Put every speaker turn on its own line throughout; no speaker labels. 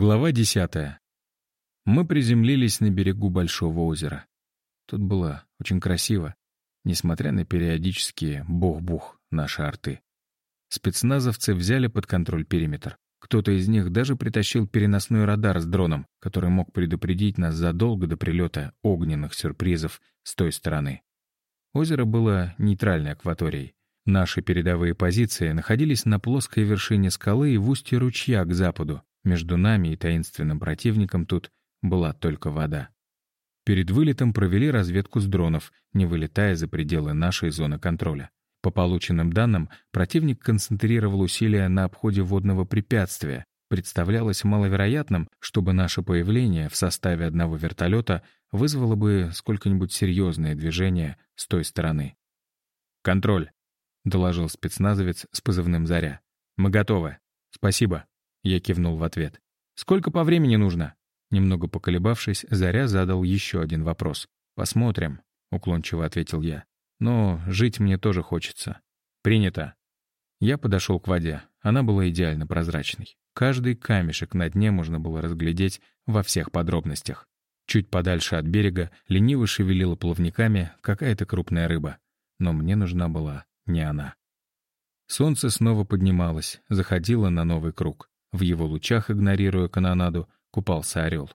Глава десятая. Мы приземлились на берегу Большого озера. Тут было очень красиво, несмотря на периодические бух-бух наши арты. Спецназовцы взяли под контроль периметр. Кто-то из них даже притащил переносной радар с дроном, который мог предупредить нас задолго до прилета огненных сюрпризов с той стороны. Озеро было нейтральной акваторией. Наши передовые позиции находились на плоской вершине скалы и в устье ручья к западу, между нами и таинственным противником тут была только вода. Перед вылетом провели разведку с дронов, не вылетая за пределы нашей зоны контроля. По полученным данным, противник концентрировал усилия на обходе водного препятствия. Представлялось маловероятным, чтобы наше появление в составе одного вертолета вызвало бы сколько-нибудь серьезное движение с той стороны. «Контроль», — доложил спецназовец с позывным «Заря». «Мы готовы. Спасибо». Я кивнул в ответ. «Сколько по времени нужно?» Немного поколебавшись, Заря задал еще один вопрос. «Посмотрим», — уклончиво ответил я. «Но жить мне тоже хочется». «Принято». Я подошел к воде. Она была идеально прозрачной. Каждый камешек на дне можно было разглядеть во всех подробностях. Чуть подальше от берега лениво шевелила плавниками какая-то крупная рыба. Но мне нужна была не она. Солнце снова поднималось, заходило на новый круг. В его лучах, игнорируя канонаду, купался орел.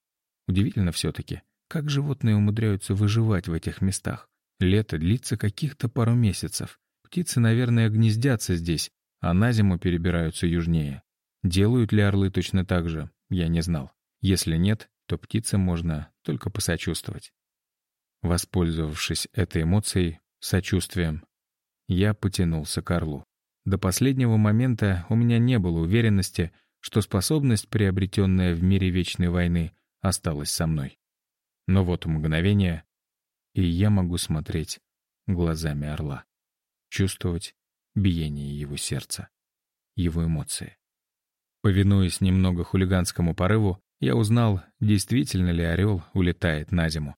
Удивительно все-таки, как животные умудряются выживать в этих местах. Лето длится каких-то пару месяцев. Птицы, наверное, гнездятся здесь, а на зиму перебираются южнее. Делают ли орлы точно так же, я не знал. Если нет, то птицам можно только посочувствовать. Воспользовавшись этой эмоцией, сочувствием, я потянулся к орлу. До последнего момента у меня не было уверенности, что способность, приобретенная в мире вечной войны, осталась со мной. Но вот мгновение, и я могу смотреть глазами орла, чувствовать биение его сердца, его эмоции. Повинуясь немного хулиганскому порыву, я узнал, действительно ли орел улетает на зиму.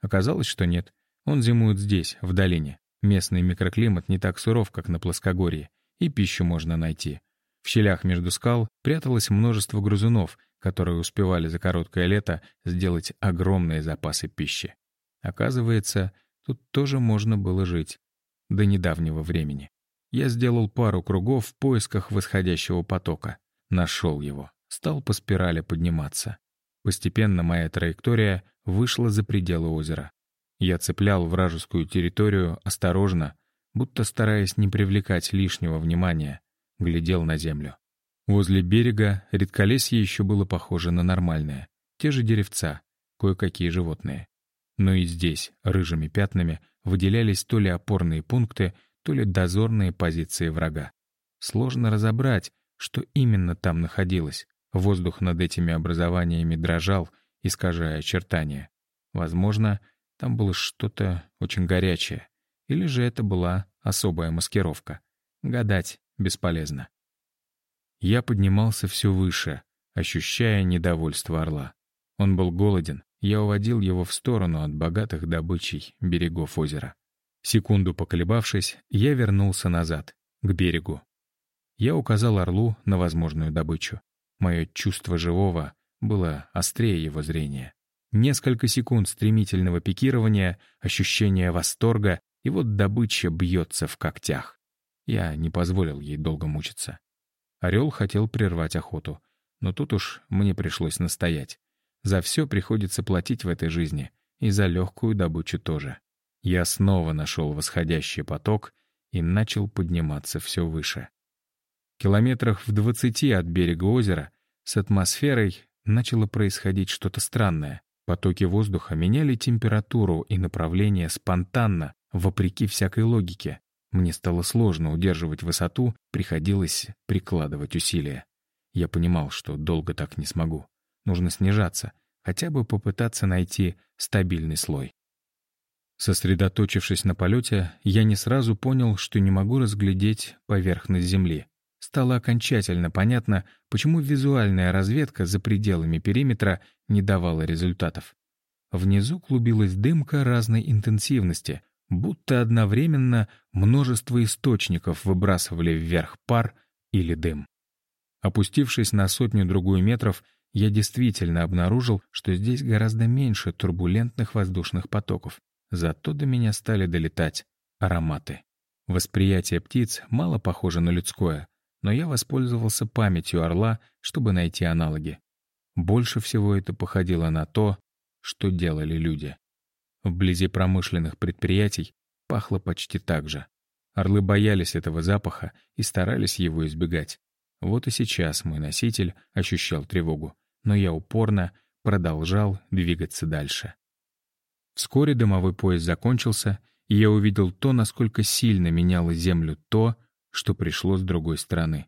Оказалось, что нет. Он зимует здесь, в долине. Местный микроклимат не так суров, как на плоскогорье, и пищу можно найти. В щелях между скал пряталось множество грызунов, которые успевали за короткое лето сделать огромные запасы пищи. Оказывается, тут тоже можно было жить. До недавнего времени. Я сделал пару кругов в поисках восходящего потока. Нашел его. Стал по спирали подниматься. Постепенно моя траектория вышла за пределы озера. Я цеплял вражескую территорию осторожно, будто стараясь не привлекать лишнего внимания, глядел на землю. Возле берега редколесье еще было похоже на нормальное. Те же деревца, кое-какие животные. Но и здесь рыжими пятнами выделялись то ли опорные пункты, то ли дозорные позиции врага. Сложно разобрать, что именно там находилось. Воздух над этими образованиями дрожал, искажая очертания. Возможно, там было что-то очень горячее. Или же это была особая маскировка. Гадать бесполезно. Я поднимался все выше, ощущая недовольство орла. Он был голоден, я уводил его в сторону от богатых добычей берегов озера. Секунду поколебавшись, я вернулся назад, к берегу. Я указал орлу на возможную добычу. Мое чувство живого было острее его зрения. Несколько секунд стремительного пикирования, ощущение восторга, и вот добыча бьется в когтях. Я не позволил ей долго мучиться. Орел хотел прервать охоту, но тут уж мне пришлось настоять. За все приходится платить в этой жизни, и за легкую добычу тоже. Я снова нашел восходящий поток и начал подниматься все выше. Километрах в двадцати от берега озера с атмосферой начало происходить что-то странное. Потоки воздуха меняли температуру и направление спонтанно, вопреки всякой логике. Мне стало сложно удерживать высоту, приходилось прикладывать усилия. Я понимал, что долго так не смогу. Нужно снижаться, хотя бы попытаться найти стабильный слой. Сосредоточившись на полете, я не сразу понял, что не могу разглядеть поверхность Земли. Стало окончательно понятно, почему визуальная разведка за пределами периметра не давала результатов. Внизу клубилась дымка разной интенсивности, будто одновременно множество источников выбрасывали вверх пар или дым. Опустившись на сотню-другую метров, я действительно обнаружил, что здесь гораздо меньше турбулентных воздушных потоков. Зато до меня стали долетать ароматы. Восприятие птиц мало похоже на людское, но я воспользовался памятью орла, чтобы найти аналоги. Больше всего это походило на то, что делали люди. Вблизи промышленных предприятий пахло почти так же. Орлы боялись этого запаха и старались его избегать. Вот и сейчас мой носитель ощущал тревогу, но я упорно продолжал двигаться дальше. Вскоре дымовой поезд закончился, и я увидел то, насколько сильно меняло Землю то, что пришло с другой стороны.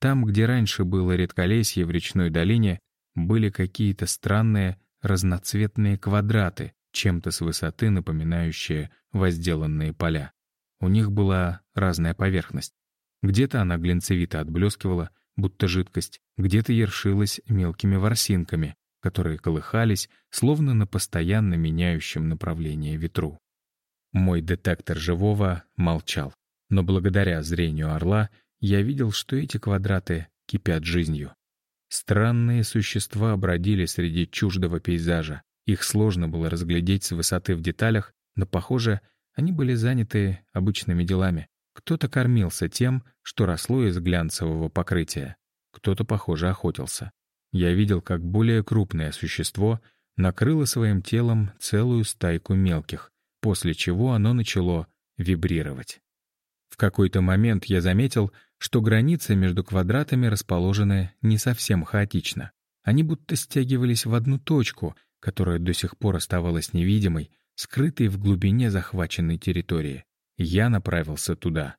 Там, где раньше было редколесье в речной долине, были какие-то странные разноцветные квадраты, чем-то с высоты напоминающие возделанные поля. У них была разная поверхность. Где-то она глинцевито отблескивала, будто жидкость, где-то ершилась мелкими ворсинками, которые колыхались, словно на постоянно меняющем направлении ветру. Мой детектор живого молчал, но благодаря зрению орла я видел, что эти квадраты кипят жизнью. Странные существа бродили среди чуждого пейзажа. Их сложно было разглядеть с высоты в деталях, но, похоже, они были заняты обычными делами. Кто-то кормился тем, что росло из глянцевого покрытия. Кто-то, похоже, охотился. Я видел, как более крупное существо накрыло своим телом целую стайку мелких, после чего оно начало вибрировать. В какой-то момент я заметил, что границы между квадратами расположены не совсем хаотично. Они будто стягивались в одну точку, которая до сих пор оставалась невидимой, скрытой в глубине захваченной территории. Я направился туда.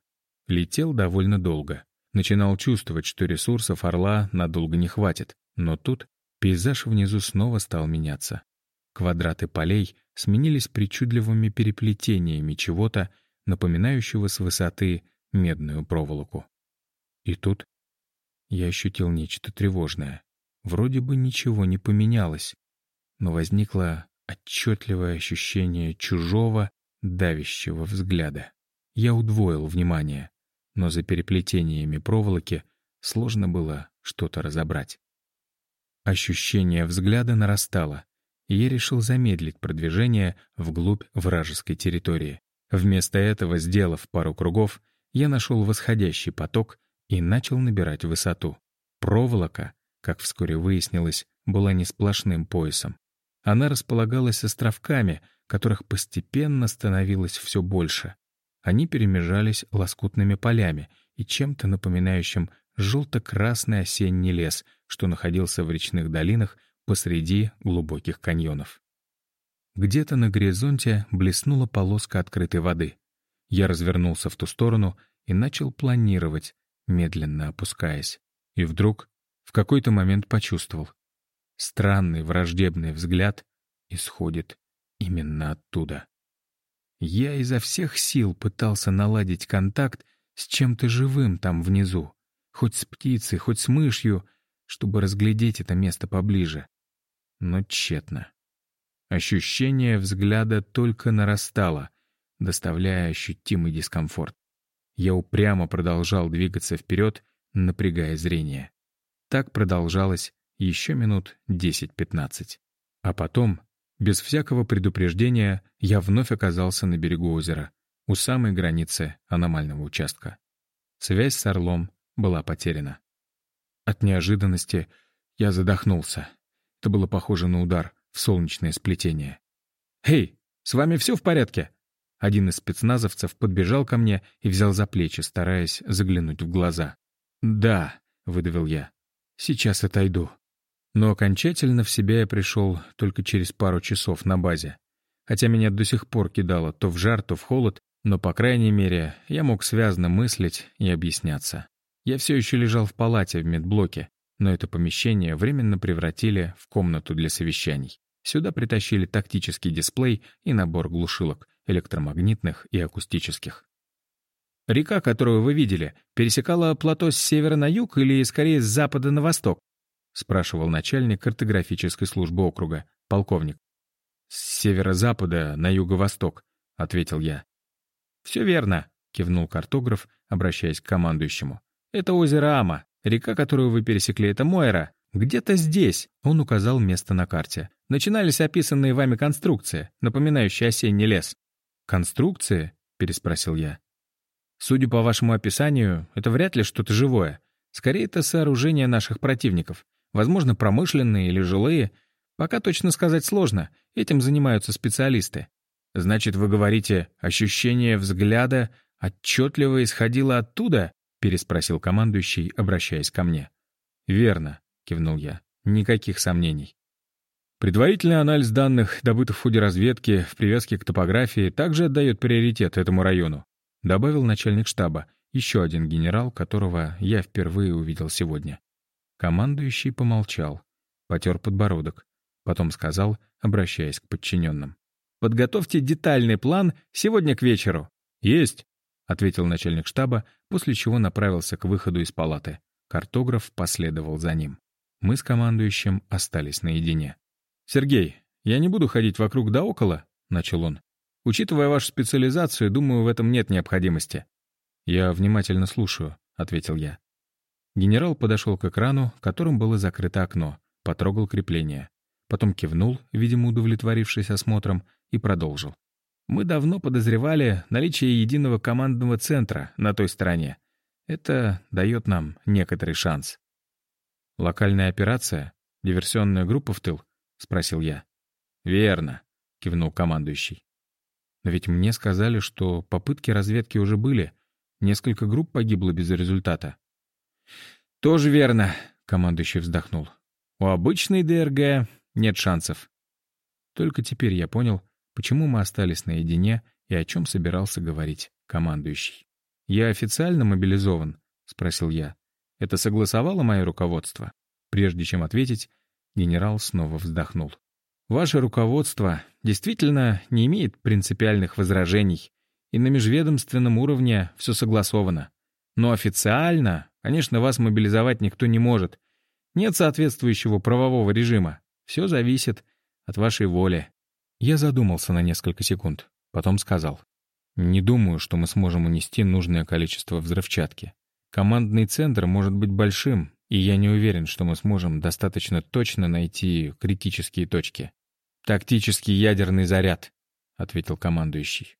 Летел довольно долго. Начинал чувствовать, что ресурсов «Орла» надолго не хватит. Но тут пейзаж внизу снова стал меняться. Квадраты полей сменились причудливыми переплетениями чего-то, напоминающего с высоты медную проволоку. И тут я ощутил нечто тревожное. Вроде бы ничего не поменялось, но возникло отчетливое ощущение чужого, давящего взгляда. Я удвоил внимание, но за переплетениями проволоки сложно было что-то разобрать. Ощущение взгляда нарастало, и я решил замедлить продвижение вглубь вражеской территории. Вместо этого, сделав пару кругов, я нашел восходящий поток и начал набирать высоту. Проволока, как вскоре выяснилось, была не сплошным поясом. Она располагалась островками, которых постепенно становилось все больше. Они перемежались лоскутными полями и чем-то напоминающим желто-красный осенний лес, что находился в речных долинах посреди глубоких каньонов. Где-то на горизонте блеснула полоска открытой воды. Я развернулся в ту сторону и начал планировать, медленно опускаясь. И вдруг в какой-то момент почувствовал. Странный враждебный взгляд исходит именно оттуда. Я изо всех сил пытался наладить контакт с чем-то живым там внизу, хоть с птицей, хоть с мышью, чтобы разглядеть это место поближе но тщетно. Ощущение взгляда только нарастало, доставляя ощутимый дискомфорт. Я упрямо продолжал двигаться вперед, напрягая зрение. Так продолжалось еще минут 10-15. А потом, без всякого предупреждения, я вновь оказался на берегу озера, у самой границы аномального участка. Связь с орлом была потеряна. От неожиданности я задохнулся. Это было похоже на удар в солнечное сплетение. «Эй, с вами все в порядке?» Один из спецназовцев подбежал ко мне и взял за плечи, стараясь заглянуть в глаза. «Да», — выдавил я, — «сейчас отойду». Но окончательно в себя я пришел только через пару часов на базе. Хотя меня до сих пор кидало то в жар, то в холод, но, по крайней мере, я мог связно мыслить и объясняться. Я все еще лежал в палате в медблоке, но это помещение временно превратили в комнату для совещаний. Сюда притащили тактический дисплей и набор глушилок, электромагнитных и акустических. «Река, которую вы видели, пересекала плато с севера на юг или, скорее, с запада на восток?» — спрашивал начальник картографической службы округа, полковник. «С северо-запада на юго-восток», — ответил я. «Все верно», — кивнул картограф, обращаясь к командующему. «Это озеро Ама. Река, которую вы пересекли, это Мойра. Где-то здесь, он указал место на карте. Начинались описанные вами конструкции, напоминающие осенний лес. «Конструкции?» — переспросил я. «Судя по вашему описанию, это вряд ли что-то живое. Скорее, это сооружения наших противников. Возможно, промышленные или жилые. Пока точно сказать сложно. Этим занимаются специалисты. Значит, вы говорите, ощущение взгляда отчетливо исходило оттуда? Переспросил командующий, обращаясь ко мне. Верно, кивнул я. Никаких сомнений. Предварительный анализ данных, добытых в ходе разведки, в привязке к топографии, также отдает приоритет этому району, добавил начальник штаба, еще один генерал, которого я впервые увидел сегодня. Командующий помолчал, потер подбородок, потом сказал, обращаясь к подчиненным. «Подготовьте детальный план сегодня к вечеру». «Есть», — ответил начальник штаба, после чего направился к выходу из палаты. Картограф последовал за ним. Мы с командующим остались наедине. «Сергей, я не буду ходить вокруг да около», — начал он. «Учитывая вашу специализацию, думаю, в этом нет необходимости». «Я внимательно слушаю», — ответил я. Генерал подошел к экрану, которым было закрыто окно, потрогал крепление. Потом кивнул, видимо, удовлетворившись осмотром, и продолжил. «Мы давно подозревали наличие единого командного центра на той стороне. Это дает нам некоторый шанс». «Локальная операция? Диверсионная группа в тыл?» — спросил я. «Верно», — кивнул командующий. «Но ведь мне сказали, что попытки разведки уже были. Несколько групп погибло без результата». «Тоже верно», — командующий вздохнул. «У обычной ДРГ нет шансов». Только теперь я понял, почему мы остались наедине и о чем собирался говорить командующий. «Я официально мобилизован?» — спросил я. «Это согласовало мое руководство?» Прежде чем ответить, Генерал снова вздохнул. «Ваше руководство действительно не имеет принципиальных возражений, и на межведомственном уровне все согласовано. Но официально, конечно, вас мобилизовать никто не может. Нет соответствующего правового режима. Все зависит от вашей воли». Я задумался на несколько секунд, потом сказал. «Не думаю, что мы сможем унести нужное количество взрывчатки. Командный центр может быть большим, и я не уверен, что мы сможем достаточно точно найти критические точки. «Тактический ядерный заряд», — ответил командующий.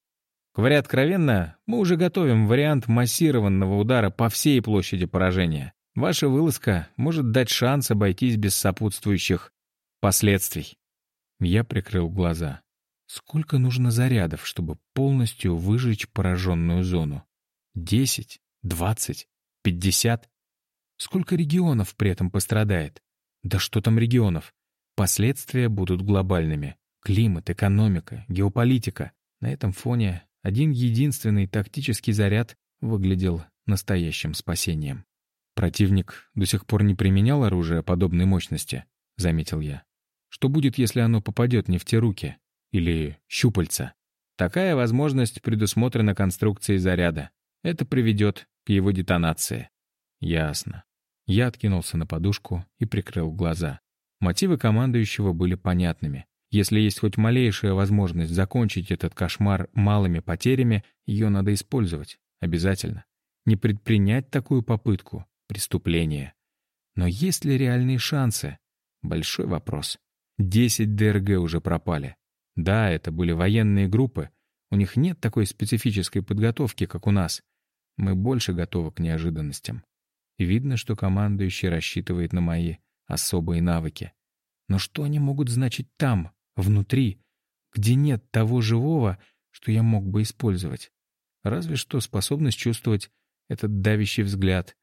Говоря откровенно, мы уже готовим вариант массированного удара по всей площади поражения. Ваша вылазка может дать шанс обойтись без сопутствующих последствий. Я прикрыл глаза. Сколько нужно зарядов, чтобы полностью выжечь пораженную зону? Десять? Двадцать? Пятьдесят? Сколько регионов при этом пострадает? Да что там регионов? Последствия будут глобальными. Климат, экономика, геополитика. На этом фоне один единственный тактический заряд выглядел настоящим спасением. Противник до сих пор не применял оружие подобной мощности, заметил я. Что будет, если оно попадет не в те руки? Или щупальца? Такая возможность предусмотрена конструкцией заряда. Это приведет к его детонации. Ясно. Я откинулся на подушку и прикрыл глаза. Мотивы командующего были понятными. Если есть хоть малейшая возможность закончить этот кошмар малыми потерями, ее надо использовать. Обязательно. Не предпринять такую попытку — преступление. Но есть ли реальные шансы? Большой вопрос. Десять ДРГ уже пропали. Да, это были военные группы. У них нет такой специфической подготовки, как у нас. Мы больше готовы к неожиданностям. Видно, что командующий рассчитывает на мои особые навыки. Но что они могут значить там, внутри, где нет того живого, что я мог бы использовать? Разве что способность чувствовать этот давящий взгляд.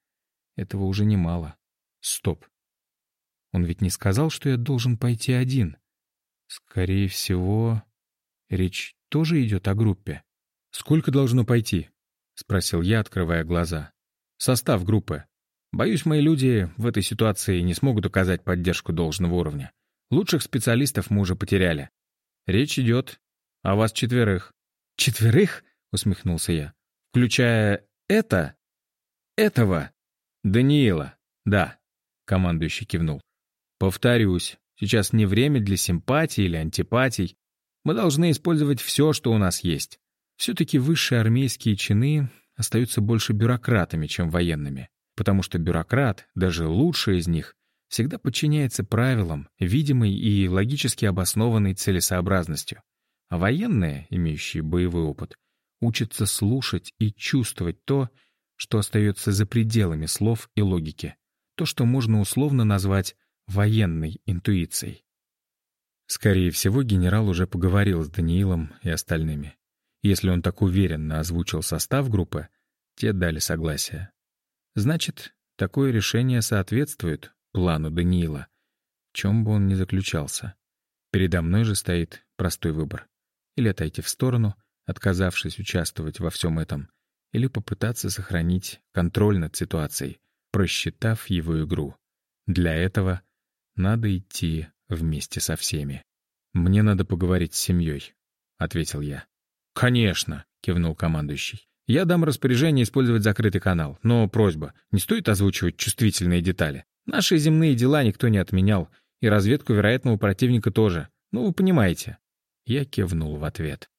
Этого уже немало. Стоп. Он ведь не сказал, что я должен пойти один. Скорее всего, речь тоже идет о группе. «Сколько должно пойти?» — спросил я, открывая глаза. «Состав группы». Боюсь, мои люди в этой ситуации не смогут оказать поддержку должного уровня. Лучших специалистов мы уже потеряли. Речь идет о вас четверых. Четверых? Усмехнулся я. Включая это? Этого? Даниила. Да. Командующий кивнул. Повторюсь, сейчас не время для симпатий или антипатий. Мы должны использовать все, что у нас есть. Все-таки высшие армейские чины остаются больше бюрократами, чем военными потому что бюрократ, даже лучший из них, всегда подчиняется правилам, видимой и логически обоснованной целесообразностью. А военные, имеющие боевой опыт, учатся слушать и чувствовать то, что остается за пределами слов и логики, то, что можно условно назвать военной интуицией. Скорее всего, генерал уже поговорил с Даниилом и остальными. Если он так уверенно озвучил состав группы, те дали согласие. Значит, такое решение соответствует плану Даниила, в чем бы он ни заключался. Передо мной же стоит простой выбор. Или отойти в сторону, отказавшись участвовать во всем этом, или попытаться сохранить контроль над ситуацией, просчитав его игру. Для этого надо идти вместе со всеми. «Мне надо поговорить с семьей», — ответил я. «Конечно», — кивнул командующий. «Я дам распоряжение использовать закрытый канал, но просьба, не стоит озвучивать чувствительные детали. Наши земные дела никто не отменял, и разведку вероятного противника тоже. Ну, вы понимаете». Я кивнул в ответ.